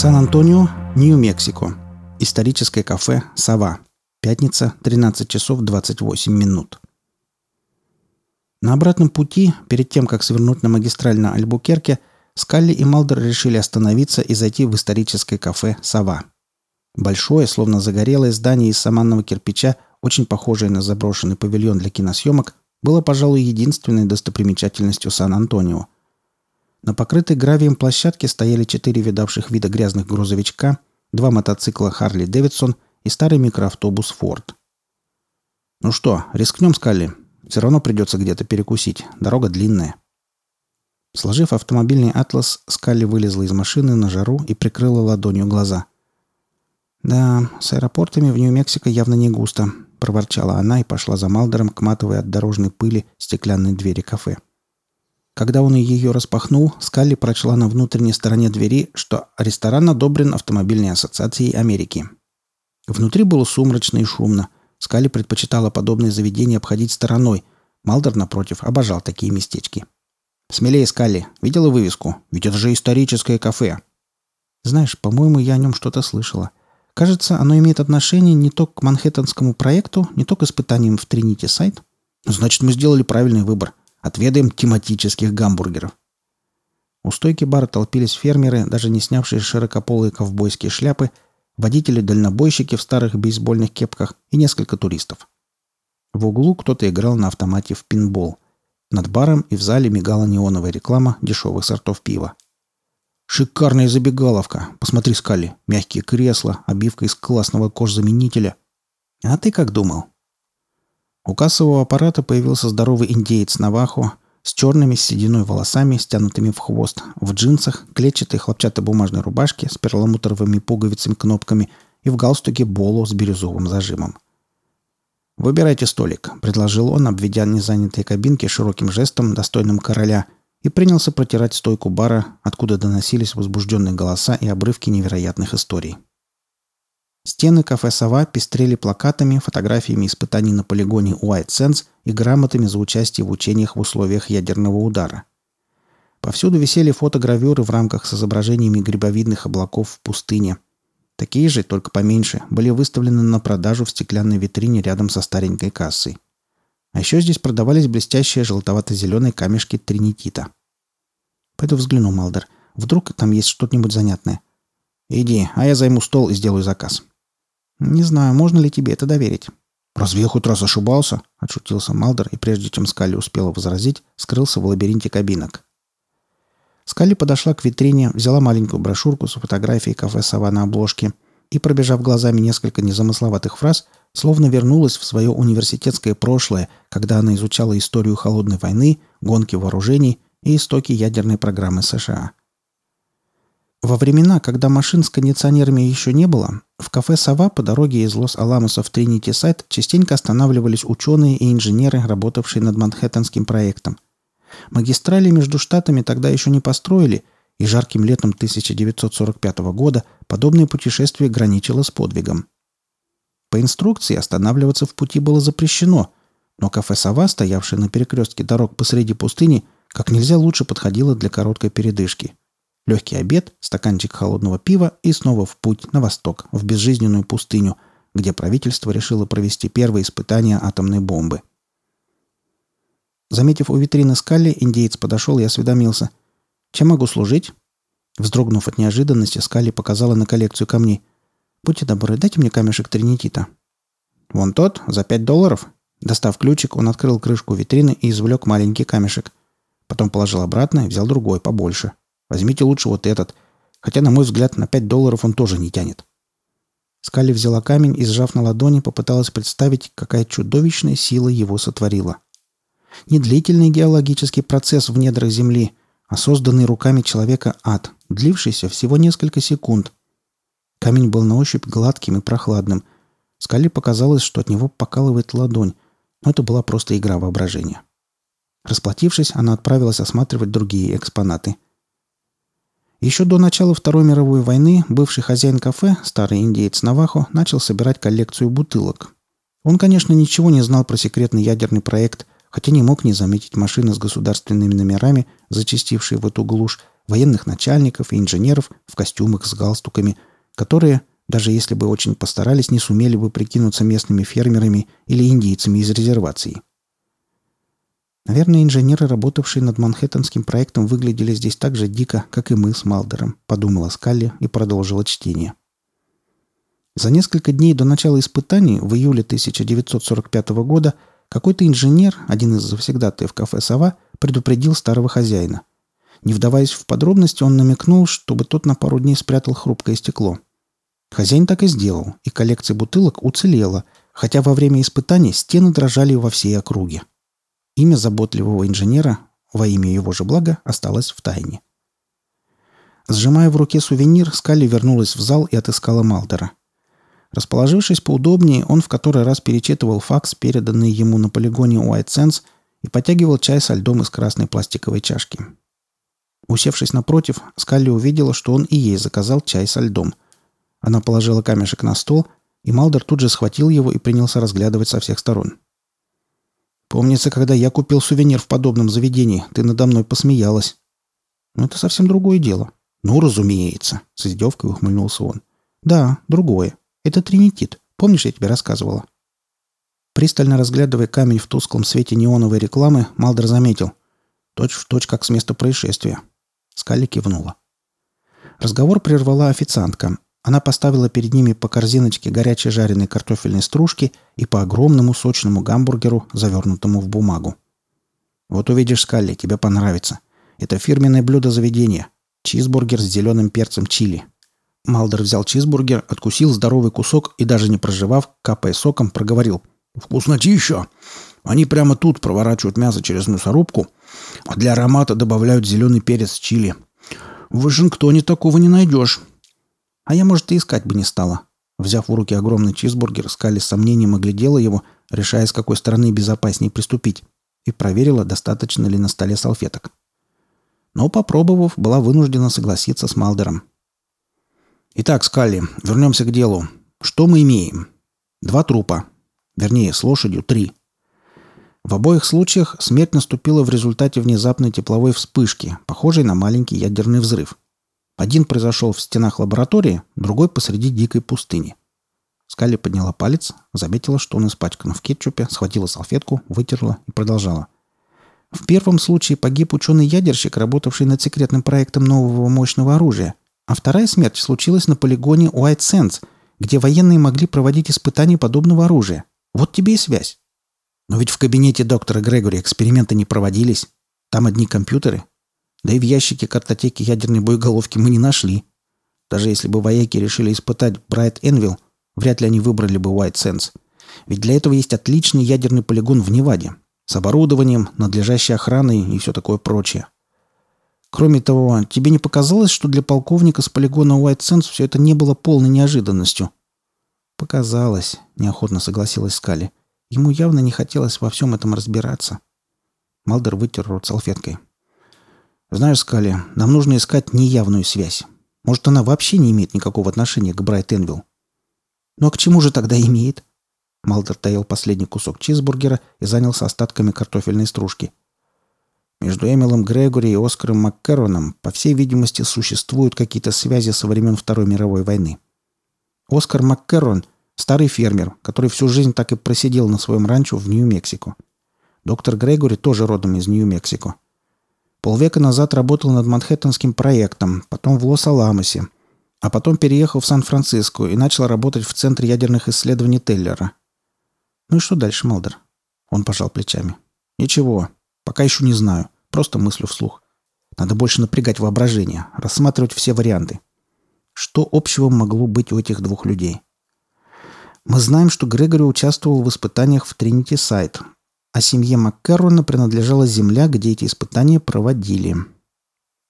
Сан-Антонио, Нью-Мексико. Историческое кафе «Сова». Пятница, 13 часов 28 минут. На обратном пути, перед тем, как свернуть на магистраль на Альбукерке, Скалли и Малдер решили остановиться и зайти в историческое кафе «Сова». Большое, словно загорелое здание из саманного кирпича, очень похожее на заброшенный павильон для киносъемок, было, пожалуй, единственной достопримечательностью Сан-Антонио – на покрытой гравием площадке стояли четыре видавших вида грязных грузовичка, два мотоцикла Харли Дэвидсон и старый микроавтобус Форд. «Ну что, рискнем, Скалли? Все равно придется где-то перекусить. Дорога длинная». Сложив автомобильный атлас, Скалли вылезла из машины на жару и прикрыла ладонью глаза. «Да, с аэропортами в Нью-Мексико явно не густо», – проворчала она и пошла за Малдером к матовой от дорожной пыли стеклянной двери кафе. Когда он ее распахнул, Скалли прочла на внутренней стороне двери, что ресторан одобрен Автомобильной ассоциацией Америки. Внутри было сумрачно и шумно. Скалли предпочитала подобные заведения обходить стороной. Малдер, напротив, обожал такие местечки. «Смелее, Скалли. Видела вывеску? Ведь это же историческое кафе». «Знаешь, по-моему, я о нем что-то слышала. Кажется, оно имеет отношение не то к Манхэттенскому проекту, не то к испытаниям в Тринити сайт. Значит, мы сделали правильный выбор. Отведаем тематических гамбургеров. У стойки бара толпились фермеры, даже не снявшие широкополые ковбойские шляпы, водители-дальнобойщики в старых бейсбольных кепках и несколько туристов. В углу кто-то играл на автомате в пинбол. Над баром и в зале мигала неоновая реклама дешевых сортов пива. «Шикарная забегаловка! Посмотри, Скалли! Мягкие кресла, обивка из классного кожзаменителя!» «А ты как думал?» У кассового аппарата появился здоровый индеец Навахо с черными сединой волосами, стянутыми в хвост, в джинсах, клетчатой хлопчатобумажной рубашке с перламутровыми пуговицами-кнопками и в галстуке Боло с бирюзовым зажимом. «Выбирайте столик», — предложил он, обведя незанятые кабинки широким жестом, достойным короля, и принялся протирать стойку бара, откуда доносились возбужденные голоса и обрывки невероятных историй. Стены кафе «Сова» пестрели плакатами, фотографиями испытаний на полигоне White Sands и грамотами за участие в учениях в условиях ядерного удара. Повсюду висели фотогравюры в рамках с изображениями грибовидных облаков в пустыне. Такие же, только поменьше, были выставлены на продажу в стеклянной витрине рядом со старенькой кассой. А еще здесь продавались блестящие желтовато-зеленые камешки тринитита. «Пойду взгляну, Малдер. Вдруг там есть что-нибудь занятное?» «Иди, а я займу стол и сделаю заказ». «Не знаю, можно ли тебе это доверить». «Разве я хоть раз ошибался?» – отшутился Малдер, и прежде чем Скалли успела возразить, скрылся в лабиринте кабинок. Скалли подошла к витрине, взяла маленькую брошюрку с фотографией кафе «Сова» на обложке и, пробежав глазами несколько незамысловатых фраз, словно вернулась в свое университетское прошлое, когда она изучала историю холодной войны, гонки вооружений и истоки ядерной программы США. Во времена, когда машин с кондиционерами еще не было, в кафе «Сова» по дороге из Лос-Аламоса в Тринити-Сайт частенько останавливались ученые и инженеры, работавшие над Манхэттенским проектом. Магистрали между штатами тогда еще не построили, и жарким летом 1945 года подобное путешествие граничило с подвигом. По инструкции останавливаться в пути было запрещено, но кафе «Сова», стоявшее на перекрестке дорог посреди пустыни, как нельзя лучше подходило для короткой передышки – Легкий обед, стаканчик холодного пива и снова в путь на восток, в безжизненную пустыню, где правительство решило провести первые испытания атомной бомбы. Заметив у витрины Скалли, индеец подошел и осведомился. «Чем могу служить?» Вздрогнув от неожиданности, Скалли показала на коллекцию камней. «Будьте добры, дайте мне камешек тринитита». «Вон тот, за пять долларов». Достав ключик, он открыл крышку витрины и извлек маленький камешек. Потом положил обратно и взял другой, побольше. Возьмите лучше вот этот. Хотя, на мой взгляд, на 5 долларов он тоже не тянет. Скали взяла камень и, сжав на ладони, попыталась представить, какая чудовищная сила его сотворила. Не длительный геологический процесс в недрах Земли, а созданный руками человека ад, длившийся всего несколько секунд. Камень был на ощупь гладким и прохладным. Скали показалось, что от него покалывает ладонь, но это была просто игра воображения. Расплатившись, она отправилась осматривать другие экспонаты – еще до начала Второй мировой войны бывший хозяин кафе, старый индеец Навахо, начал собирать коллекцию бутылок. Он, конечно, ничего не знал про секретный ядерный проект, хотя не мог не заметить машины с государственными номерами, зачастившие в эту глушь, военных начальников и инженеров в костюмах с галстуками, которые, даже если бы очень постарались, не сумели бы прикинуться местными фермерами или индейцами из резервации. Наверное, инженеры, работавшие над Манхэттенским проектом, выглядели здесь так же дико, как и мы с Малдером, подумала Скалли и продолжила чтение. За несколько дней до начала испытаний в июле 1945 года какой-то инженер, один из завсегдатаев кафе «Сова», предупредил старого хозяина. Не вдаваясь в подробности, он намекнул, чтобы тот на пару дней спрятал хрупкое стекло. Хозяин так и сделал, и коллекция бутылок уцелела, хотя во время испытаний стены дрожали во всей округе. Имя заботливого инженера, во имя его же блага, осталось в тайне. Сжимая в руке сувенир, Скалли вернулась в зал и отыскала Малдера. Расположившись поудобнее, он в который раз перечитывал факс, переданный ему на полигоне Sands, и потягивал чай со льдом из красной пластиковой чашки. Усевшись напротив, Скалли увидела, что он и ей заказал чай со льдом. Она положила камешек на стол, и Малдер тут же схватил его и принялся разглядывать со всех сторон. «Помнится, когда я купил сувенир в подобном заведении, ты надо мной посмеялась». «Ну, это совсем другое дело». «Ну, разумеется», — с издевкой ухмыльнулся он. «Да, другое. Это тринитит. Помнишь, я тебе рассказывала?» Пристально разглядывая камень в тусклом свете неоновой рекламы, Малдер заметил. Точь в точь, как с места происшествия. Скалли кивнула. Разговор прервала официантка. Она поставила перед ними по корзиночке горячей жареной картофельной стружки и по огромному сочному гамбургеру, завернутому в бумагу. «Вот увидишь, Скалли, тебе понравится. Это фирменное блюдо заведения. Чизбургер с зеленым перцем чили. Малдер взял чизбургер, откусил здоровый кусок и, даже не проживав, капая соком, проговорил. «Вкуснотища! Они прямо тут проворачивают мясо через мясорубку, а для аромата добавляют зеленый перец чили. В Вашингтоне такого не найдешь». А я, может, и искать бы не стала. Взяв в руки огромный чизбургер, Скали с сомнением оглядела его, решая, с какой стороны безопаснее приступить, и проверила, достаточно ли на столе салфеток. Но, попробовав, была вынуждена согласиться с Малдером. Итак, Скалли, вернемся к делу. Что мы имеем? Два трупа. Вернее, с лошадью три. В обоих случаях смерть наступила в результате внезапной тепловой вспышки, похожей на маленький ядерный взрыв. Один произошел в стенах лаборатории, другой посреди дикой пустыни. Скалли подняла палец, заметила, что он испачкан в кетчупе, схватила салфетку, вытерла и продолжала. В первом случае погиб ученый-ядерщик, работавший над секретным проектом нового мощного оружия, а вторая смерть случилась на полигоне White Sands, где военные могли проводить испытания подобного оружия. Вот тебе и связь. Но ведь в кабинете доктора Грегори эксперименты не проводились. Там одни компьютеры. Да и в ящике картотеки ядерной боеголовки мы не нашли. Даже если бы вояки решили испытать Брайт Энвилл, вряд ли они выбрали бы White Sands. Ведь для этого есть отличный ядерный полигон в Неваде. С оборудованием, надлежащей охраной и все такое прочее. Кроме того, тебе не показалось, что для полковника с полигона White Sands все это не было полной неожиданностью?» «Показалось», — неохотно согласилась Скали. Ему явно не хотелось во всем этом разбираться. Малдер вытер рот салфеткой. «Знаешь, Скали, нам нужно искать неявную связь. Может, она вообще не имеет никакого отношения к Брайт Энвилл?» «Ну а к чему же тогда имеет?» Малдер таил последний кусок чизбургера и занялся остатками картофельной стружки. Между Эмилом Грегори и Оскаром Маккароном, по всей видимости, существуют какие-то связи со времен Второй мировой войны. Оскар Маккарон – старый фермер, который всю жизнь так и просидел на своем ранчо в Нью-Мексико. Доктор Грегори тоже родом из Нью-Мексико. Полвека назад работал над Манхэттенским проектом, потом в Лос-Аламосе, а потом переехал в Сан-Франциско и начал работать в Центре ядерных исследований Теллера. Ну и что дальше, Малдер? Он пожал плечами. Ничего. Пока еще не знаю. Просто мыслю вслух. Надо больше напрягать воображение, рассматривать все варианты. Что общего могло быть у этих двух людей? Мы знаем, что Грегори участвовал в испытаниях в Тринити Сайт, а семье Маккарона принадлежала земля, где эти испытания проводили.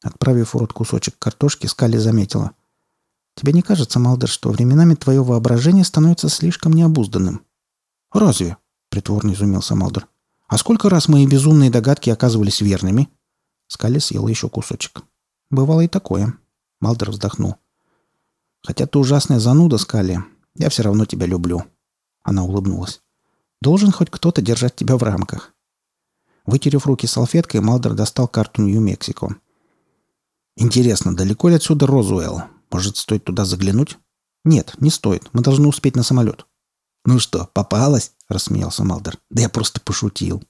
Отправив в рот кусочек картошки, Скали заметила. «Тебе не кажется, Малдер, что временами твое воображение становится слишком необузданным?» «Разве?» — притворно изумился Малдер. А сколько раз мои безумные догадки оказывались верными? Скали съел еще кусочек. Бывало и такое. Малдер вздохнул. Хотя ты ужасная зануда, Скали, я все равно тебя люблю. Она улыбнулась. Должен хоть кто-то держать тебя в рамках. Вытерев руки салфеткой, Малдер достал карту Нью-Мексико. «Интересно, далеко ли отсюда Розуэлл? Может, стоит туда заглянуть?» «Нет, не стоит. Мы должны успеть на самолет». «Ну что, попалась?» – рассмеялся Малдер. «Да я просто пошутил».